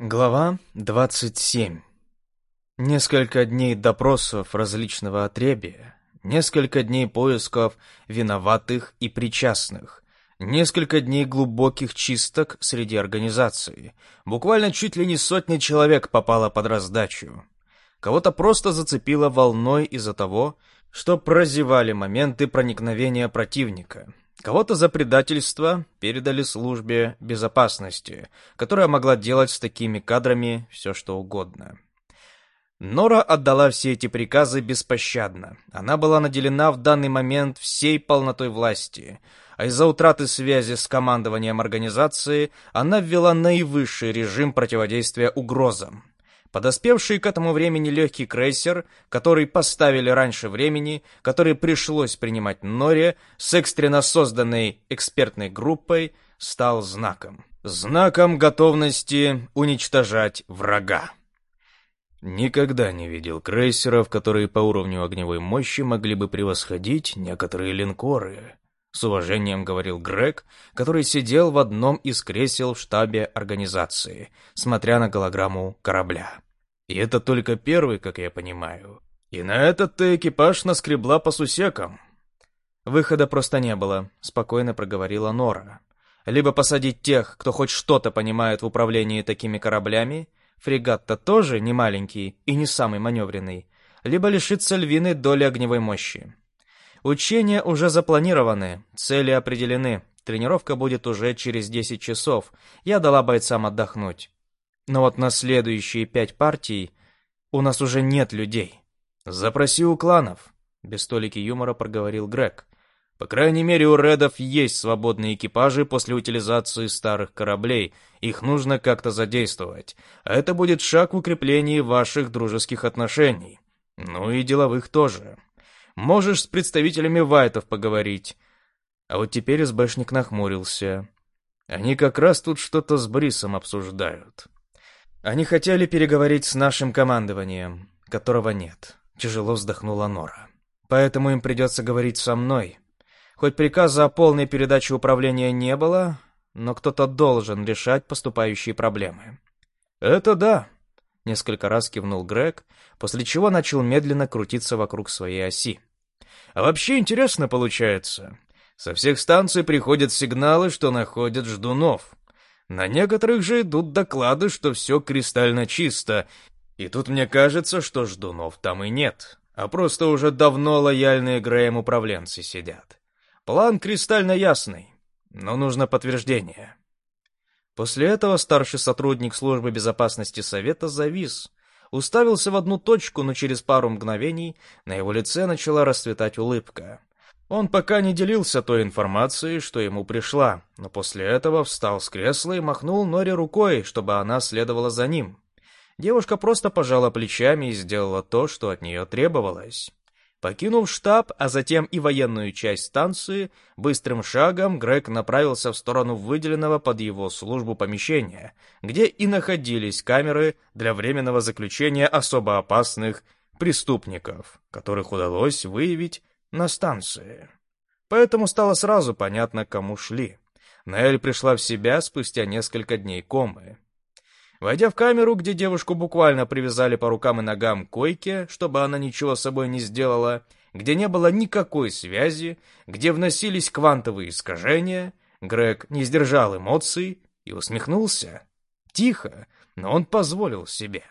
Глава 27. Несколько дней допросов различного отребия, несколько дней поисков виноватых и причастных, несколько дней глубоких чисток среди организации. Буквально чуть ли не сотня человек попало под раздачу. Кого-то просто зацепило волной из-за того, что прозевали моменты проникновения противника. Кого-то за предательство передали службе безопасности, которая могла делать с такими кадрами все что угодно. Нора отдала все эти приказы беспощадно. Она была наделена в данный момент всей полнотой власти, а из-за утраты связи с командованием организации она ввела наивысший режим противодействия угрозам. Подоспевший к этому времени легкий крейсер, который поставили раньше времени, который пришлось принимать Норе с экстренно созданной экспертной группой, стал знаком. Знаком готовности уничтожать врага. Никогда не видел крейсеров, которые по уровню огневой мощи могли бы превосходить некоторые линкоры. С уважением говорил Грег, который сидел в одном из кресел в штабе организации, смотря на голограмму корабля. И это только первый, как я понимаю. И на этот-то экипаж наскребла по сусекам. Выхода просто не было, спокойно проговорила Нора. Либо посадить тех, кто хоть что-то понимает в управлении такими кораблями, фрегат-то тоже не маленький и не самый маневренный, либо лишиться львиной доли огневой мощи. Учения уже запланированы, цели определены. Тренировка будет уже через 10 часов. Я дала бойцам отдохнуть. Но вот на следующие пять партий у нас уже нет людей. Запроси у кланов, без столики юмора проговорил Грег. По крайней мере, у Редов есть свободные экипажи после утилизации старых кораблей. Их нужно как-то задействовать. А это будет шаг в укреплении ваших дружеских отношений. Ну и деловых тоже. Можешь с представителями Вайтов поговорить. А вот теперь СБшник нахмурился. Они как раз тут что-то с Брисом обсуждают. Они хотели переговорить с нашим командованием, которого нет. Тяжело вздохнула Нора. Поэтому им придется говорить со мной. Хоть приказа о полной передаче управления не было, но кто-то должен решать поступающие проблемы. Это да, несколько раз кивнул Грег, после чего начал медленно крутиться вокруг своей оси. А вообще интересно получается. Со всех станций приходят сигналы, что находят ждунов. На некоторых же идут доклады, что все кристально чисто. И тут мне кажется, что ждунов там и нет, а просто уже давно лояльные Грэем управленцы сидят. План кристально ясный, но нужно подтверждение. После этого старший сотрудник службы безопасности Совета завис, уставился в одну точку, но через пару мгновений на его лице начала расцветать улыбка. Он пока не делился той информацией, что ему пришла, но после этого встал с кресла и махнул Норе рукой, чтобы она следовала за ним. Девушка просто пожала плечами и сделала то, что от нее требовалось. Покинув штаб, а затем и военную часть станции, быстрым шагом Грег направился в сторону выделенного под его службу помещения, где и находились камеры для временного заключения особо опасных преступников, которых удалось выявить на станции. Поэтому стало сразу понятно, кому шли. Наэль пришла в себя спустя несколько дней комы. Войдя в камеру, где девушку буквально привязали по рукам и ногам к койке, чтобы она ничего с собой не сделала, где не было никакой связи, где вносились квантовые искажения, Грег не сдержал эмоций и усмехнулся. Тихо, но он позволил себе.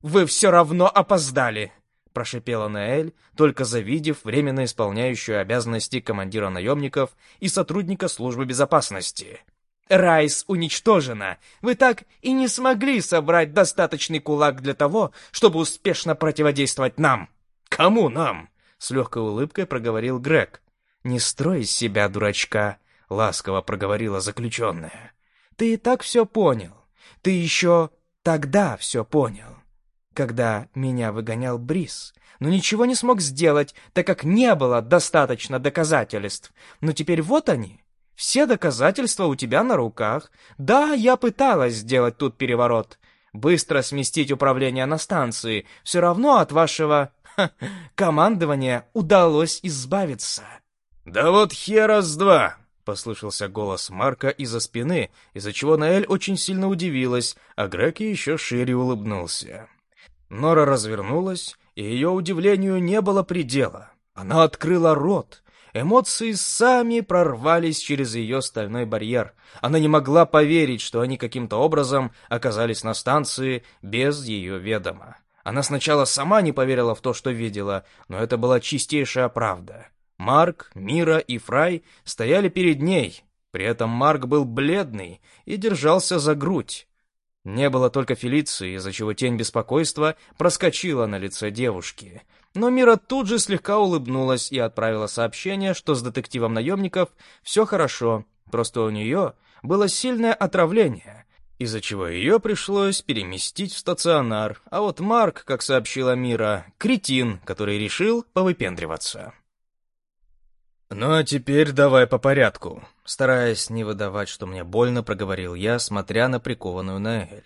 «Вы все равно опоздали!» — прошипела Наэль, только завидев временно исполняющую обязанности командира наемников и сотрудника службы безопасности. Райс уничтожена. Вы так и не смогли собрать достаточный кулак для того, чтобы успешно противодействовать нам. Кому нам? С легкой улыбкой проговорил Грег. Не строй из себя дурачка, ласково проговорила заключенная. Ты и так все понял. Ты еще тогда все понял, когда меня выгонял Брис. Но ничего не смог сделать, так как не было достаточно доказательств. Но теперь вот они, все доказательства у тебя на руках. Да, я пыталась сделать тут переворот. Быстро сместить управление на станции. Все равно от вашего ха, командования удалось избавиться. Да вот хера с два, послышался голос Марка из-за спины, из-за чего Наэль очень сильно удивилась, а Грег еще шире улыбнулся. Нора развернулась, и ее удивлению не было предела. Она открыла рот. Эмоции сами прорвались через ее стальной барьер. Она не могла поверить, что они каким-то образом оказались на станции без ее ведома. Она сначала сама не поверила в то, что видела, но это была чистейшая правда. Марк, Мира и Фрай стояли перед ней. При этом Марк был бледный и держался за грудь. Не было только Фелиции, из-за чего тень беспокойства проскочила на лице девушки. Но Мира тут же слегка улыбнулась и отправила сообщение, что с детективом наемников все хорошо, просто у нее было сильное отравление, из-за чего ее пришлось переместить в стационар, а вот Марк, как сообщила Мира, кретин, который решил повыпендриваться. «Ну а теперь давай по порядку», стараясь не выдавать, что мне больно, проговорил я, смотря на прикованную Наэль.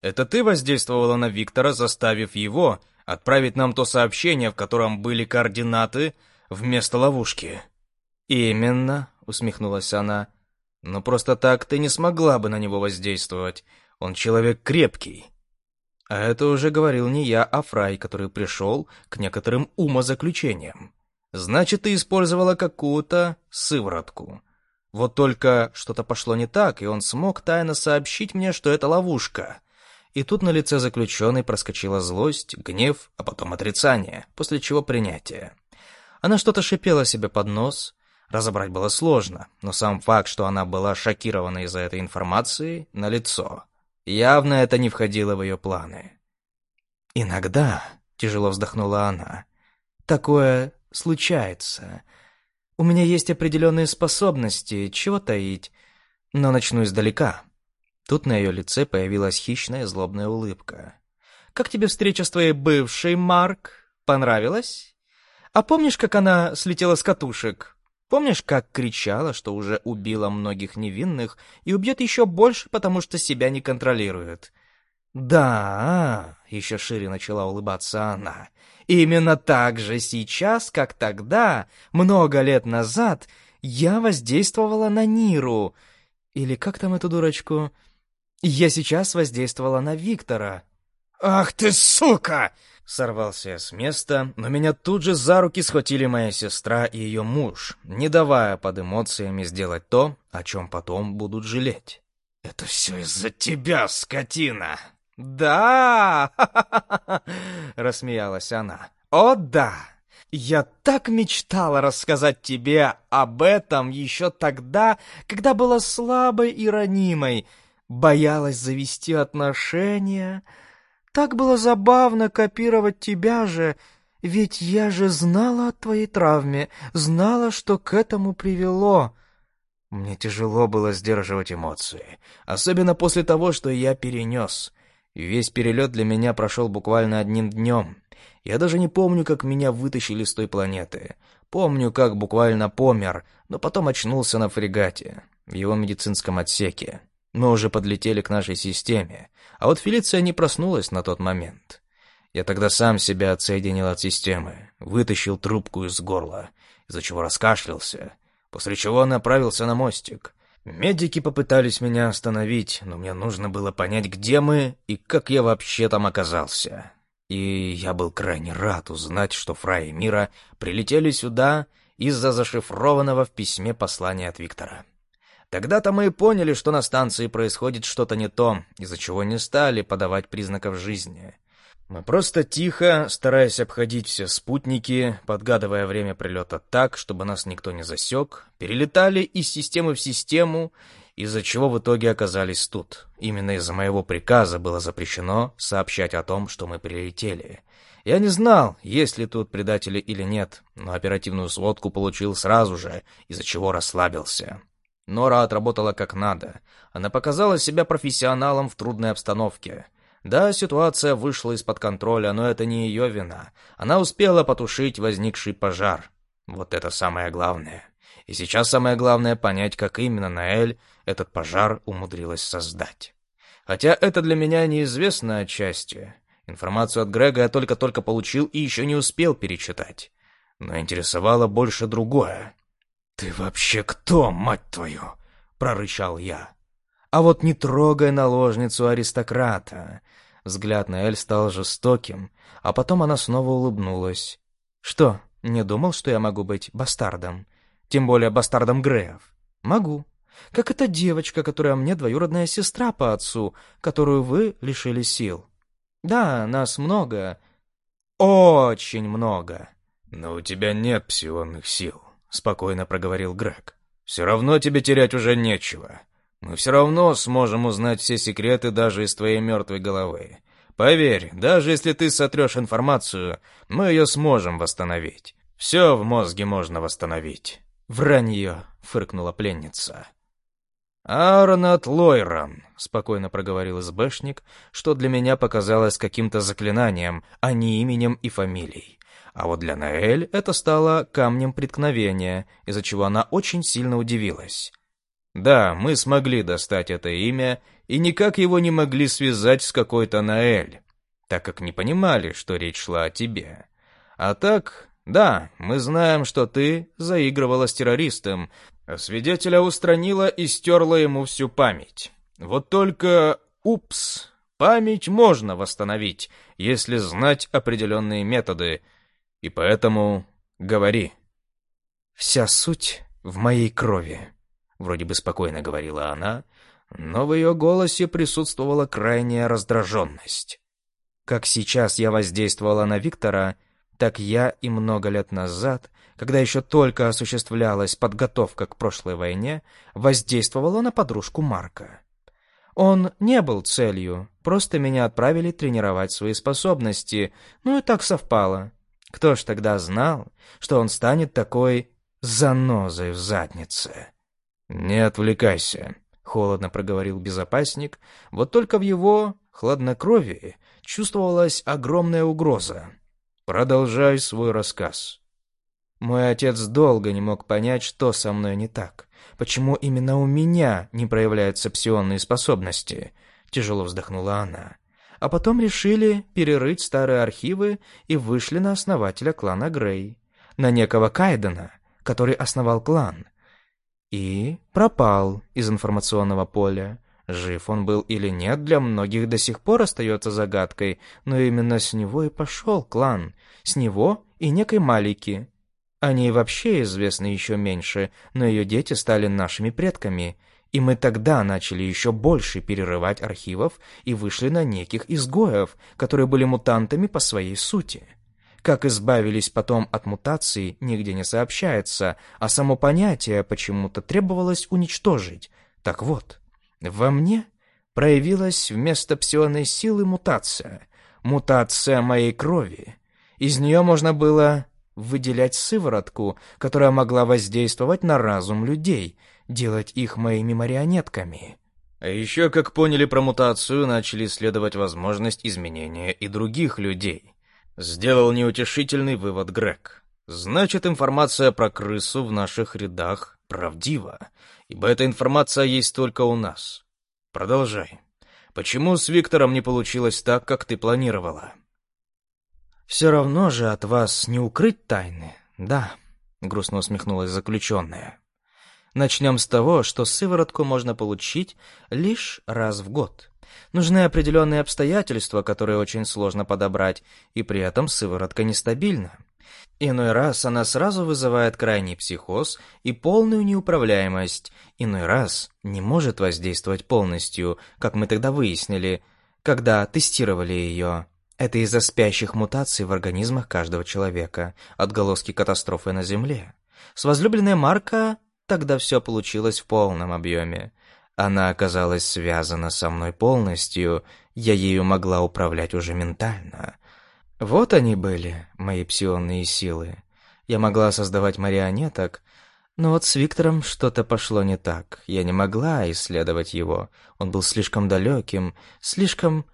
«Это ты воздействовала на Виктора, заставив его отправить нам то сообщение, в котором были координаты вместо ловушки?» «Именно», — усмехнулась она. «Но просто так ты не смогла бы на него воздействовать. Он человек крепкий». А это уже говорил не я, а Фрай, который пришел к некоторым умозаключениям. Значит, ты использовала какую-то сыворотку. Вот только что-то пошло не так, и он смог тайно сообщить мне, что это ловушка. И тут на лице заключенной проскочила злость, гнев, а потом отрицание, после чего принятие. Она что-то шипела себе под нос. Разобрать было сложно, но сам факт, что она была шокирована из-за этой информации, налицо. Явно это не входило в ее планы. «Иногда», — тяжело вздохнула она, — «такое случается. У меня есть определенные способности, чего таить, но начну издалека». Тут на ее лице появилась хищная злобная улыбка. «Как тебе встреча с твоей бывшей, Марк? Понравилась? А помнишь, как она слетела с катушек? Помнишь, как кричала, что уже убила многих невинных и убьет еще больше, потому что себя не контролирует?» «Да», — еще шире начала улыбаться она, Именно так же сейчас, как тогда, много лет назад, я воздействовала на Ниру. Или как там эту дурочку? Я сейчас воздействовала на Виктора. «Ах ты, сука!» Сорвался я с места, но меня тут же за руки схватили моя сестра и ее муж, не давая под эмоциями сделать то, о чем потом будут жалеть. «Это все из-за тебя, скотина!» «Да!» — рассмеялась она. «О, да! Я так мечтала рассказать тебе об этом еще тогда, когда была слабой и ранимой, боялась завести отношения. Так было забавно копировать тебя же, ведь я же знала о твоей травме, знала, что к этому привело». Мне тяжело было сдерживать эмоции, особенно после того, что я перенес. Весь перелет для меня прошел буквально одним днем. Я даже не помню, как меня вытащили с той планеты. Помню, как буквально помер, но потом очнулся на фрегате, в его медицинском отсеке. Мы уже подлетели к нашей системе, а вот Фелиция не проснулась на тот момент. Я тогда сам себя отсоединил от системы, вытащил трубку из горла, из-за чего раскашлялся, после чего направился на мостик. Медики попытались меня остановить, но мне нужно было понять, где мы и как я вообще там оказался. И я был крайне рад узнать, что Фрай и Мира прилетели сюда из-за зашифрованного в письме послания от Виктора. Тогда-то мы и поняли, что на станции происходит что-то не то, из-за чего не стали подавать признаков жизни. Мы просто тихо, стараясь обходить все спутники, подгадывая время прилета так, чтобы нас никто не засек, перелетали из системы в систему, из-за чего в итоге оказались тут. Именно из-за моего приказа было запрещено сообщать о том, что мы прилетели. Я не знал, есть ли тут предатели или нет, но оперативную сводку получил сразу же, из-за чего расслабился. Нора отработала как надо. Она показала себя профессионалом в трудной обстановке — да, ситуация вышла из-под контроля, но это не ее вина. Она успела потушить возникший пожар. Вот это самое главное. И сейчас самое главное понять, как именно Наэль этот пожар умудрилась создать. Хотя это для меня неизвестно отчасти. Информацию от Грега я только-только получил и еще не успел перечитать. Но интересовало больше другое. «Ты вообще кто, мать твою?» — прорычал я. «А вот не трогай наложницу аристократа!» Взгляд на Эль стал жестоким, а потом она снова улыбнулась. «Что, не думал, что я могу быть бастардом? Тем более бастардом Греев?» «Могу. Как эта девочка, которая мне двоюродная сестра по отцу, которую вы лишили сил. Да, нас много. Очень много». «Но у тебя нет псионных сил», — спокойно проговорил Грег. «Все равно тебе терять уже нечего. Мы все равно сможем узнать все секреты даже из твоей мертвой головы. Поверь, даже если ты сотрешь информацию, мы ее сможем восстановить. Все в мозге можно восстановить». «Вранье», — фыркнула пленница. «Аронат Лойран», — спокойно проговорил СБшник, что для меня показалось каким-то заклинанием, а не именем и фамилией. А вот для Наэль это стало камнем преткновения, из-за чего она очень сильно удивилась. Да, мы смогли достать это имя, и никак его не могли связать с какой-то Наэль, так как не понимали, что речь шла о тебе. А так, да, мы знаем, что ты заигрывала с террористом, а свидетеля устранила и стерла ему всю память. Вот только, упс, память можно восстановить, если знать определенные методы — и поэтому говори. Вся суть в моей крови, вроде бы спокойно говорила она, но в ее голосе присутствовала крайняя раздраженность. Как сейчас я воздействовала на Виктора, так я и много лет назад, когда еще только осуществлялась подготовка к прошлой войне, воздействовала на подружку Марка. Он не был целью, просто меня отправили тренировать свои способности, ну и так совпало. Кто ж тогда знал, что он станет такой занозой в заднице? «Не отвлекайся», — холодно проговорил безопасник, вот только в его хладнокровии чувствовалась огромная угроза. «Продолжай свой рассказ». Мой отец долго не мог понять, что со мной не так. Почему именно у меня не проявляются псионные способности? Тяжело вздохнула она а потом решили перерыть старые архивы и вышли на основателя клана Грей, на некого Кайдена, который основал клан. И пропал из информационного поля. Жив он был или нет, для многих до сих пор остается загадкой, но именно с него и пошел клан, с него и некой Малики. О ней вообще известно еще меньше, но ее дети стали нашими предками — и мы тогда начали еще больше перерывать архивов и вышли на неких изгоев, которые были мутантами по своей сути. Как избавились потом от мутации, нигде не сообщается, а само понятие почему-то требовалось уничтожить. Так вот, во мне проявилась вместо псионной силы мутация. Мутация моей крови. Из нее можно было выделять сыворотку, которая могла воздействовать на разум людей — делать их моими марионетками. А еще, как поняли про мутацию, начали исследовать возможность изменения и других людей. Сделал неутешительный вывод Грег. Значит, информация про крысу в наших рядах правдива, ибо эта информация есть только у нас. Продолжай. Почему с Виктором не получилось так, как ты планировала? «Все равно же от вас не укрыть тайны, да», — грустно усмехнулась заключенная. Начнем с того, что сыворотку можно получить лишь раз в год. Нужны определенные обстоятельства, которые очень сложно подобрать, и при этом сыворотка нестабильна. Иной раз она сразу вызывает крайний психоз и полную неуправляемость, иной раз не может воздействовать полностью, как мы тогда выяснили, когда тестировали ее. Это из-за спящих мутаций в организмах каждого человека, отголоски катастрофы на Земле. С возлюбленной Марка Тогда все получилось в полном объеме. Она оказалась связана со мной полностью, я ею могла управлять уже ментально. Вот они были, мои псионные силы. Я могла создавать марионеток, но вот с Виктором что-то пошло не так. Я не могла исследовать его. Он был слишком далеким, слишком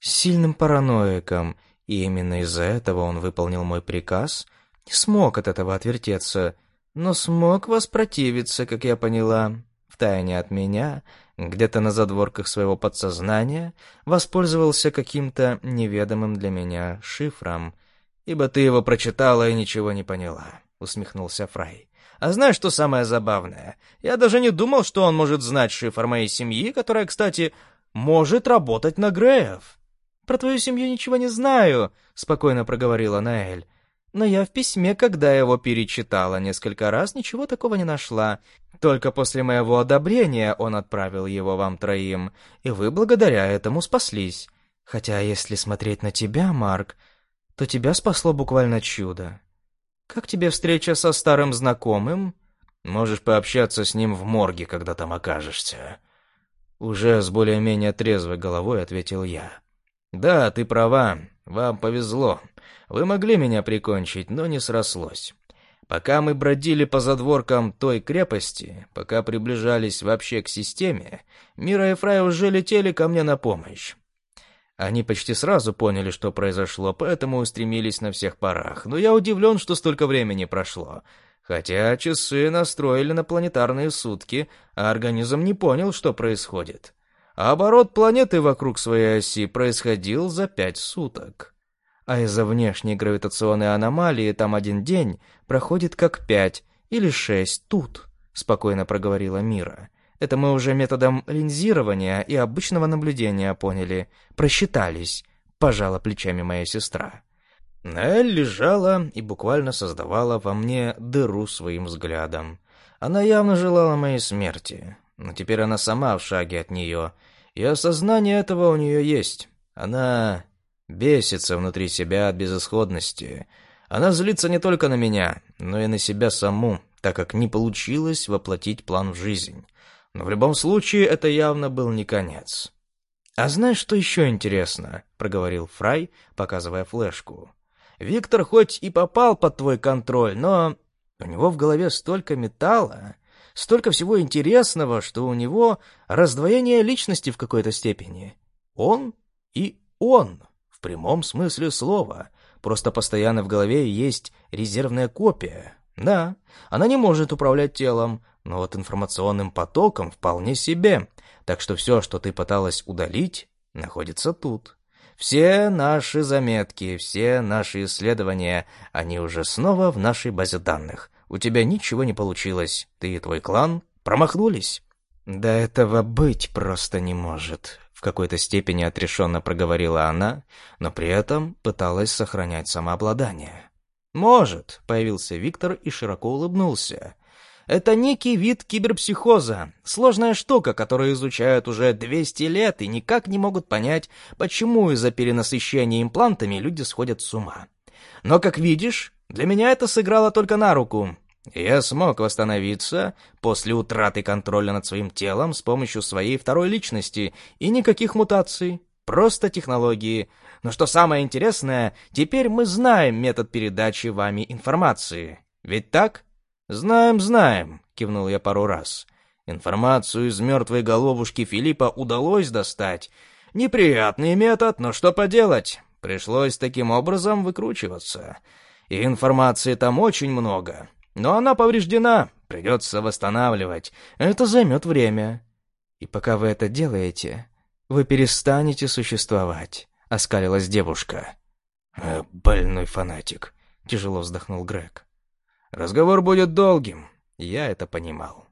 сильным параноиком, и именно из-за этого он выполнил мой приказ, не смог от этого отвертеться — но смог воспротивиться, как я поняла, втайне от меня, где-то на задворках своего подсознания, воспользовался каким-то неведомым для меня шифром, ибо ты его прочитала и ничего не поняла, усмехнулся Фрай. А знаешь, что самое забавное? Я даже не думал, что он может знать шифр моей семьи, которая, кстати, может работать на Греев. «Про твою семью ничего не знаю», — спокойно проговорила Наэль. «Но я в письме, когда его перечитала несколько раз, ничего такого не нашла. Только после моего одобрения он отправил его вам троим, и вы благодаря этому спаслись. Хотя, если смотреть на тебя, Марк, то тебя спасло буквально чудо. Как тебе встреча со старым знакомым? Можешь пообщаться с ним в морге, когда там окажешься. Уже с более-менее трезвой головой ответил я. Да, ты права, вам повезло. Вы могли меня прикончить, но не срослось. Пока мы бродили по задворкам той крепости, пока приближались вообще к системе, Мира и Фрай уже летели ко мне на помощь. Они почти сразу поняли, что произошло, поэтому устремились на всех парах. Но я удивлен, что столько времени прошло. Хотя часы настроили на планетарные сутки, а организм не понял, что происходит. Оборот планеты вокруг своей оси происходил за пять суток. А из-за внешней гравитационной аномалии там один день проходит как пять или шесть тут, спокойно проговорила Мира. Это мы уже методом линзирования и обычного наблюдения поняли. Просчитались, пожала плечами моя сестра. Нель лежала и буквально создавала во мне дыру своим взглядом. Она явно желала моей смерти, но теперь она сама в шаге от нее, и осознание этого у нее есть. Она бесится внутри себя от безысходности. Она злится не только на меня, но и на себя саму, так как не получилось воплотить план в жизнь. Но в любом случае это явно был не конец. «А знаешь, что еще интересно?» — проговорил Фрай, показывая флешку. «Виктор хоть и попал под твой контроль, но у него в голове столько металла, столько всего интересного, что у него раздвоение личности в какой-то степени. Он и он, в прямом смысле слова. Просто постоянно в голове есть резервная копия. Да, она не может управлять телом, но вот информационным потоком вполне себе. Так что все, что ты пыталась удалить, находится тут. Все наши заметки, все наши исследования, они уже снова в нашей базе данных. У тебя ничего не получилось. Ты и твой клан промахнулись. Да этого быть просто не может. В какой-то степени отрешенно проговорила она, но при этом пыталась сохранять самообладание. «Может», — появился Виктор и широко улыбнулся. Это некий вид киберпсихоза, сложная штука, которую изучают уже 200 лет и никак не могут понять, почему из-за перенасыщения имплантами люди сходят с ума. Но, как видишь, для меня это сыграло только на руку. Я смог восстановиться после утраты контроля над своим телом с помощью своей второй личности и никаких мутаций, просто технологии. Но что самое интересное, теперь мы знаем метод передачи вами информации. Ведь так? «Знаем, знаем», — кивнул я пару раз. Информацию из мертвой головушки Филиппа удалось достать. Неприятный метод, но что поделать? Пришлось таким образом выкручиваться. И информации там очень много. Но она повреждена, придется восстанавливать. Это займет время. И пока вы это делаете, вы перестанете существовать, — оскалилась девушка. «Э, «Больной фанатик», — тяжело вздохнул Грег. Разговор будет долгим, я это понимал.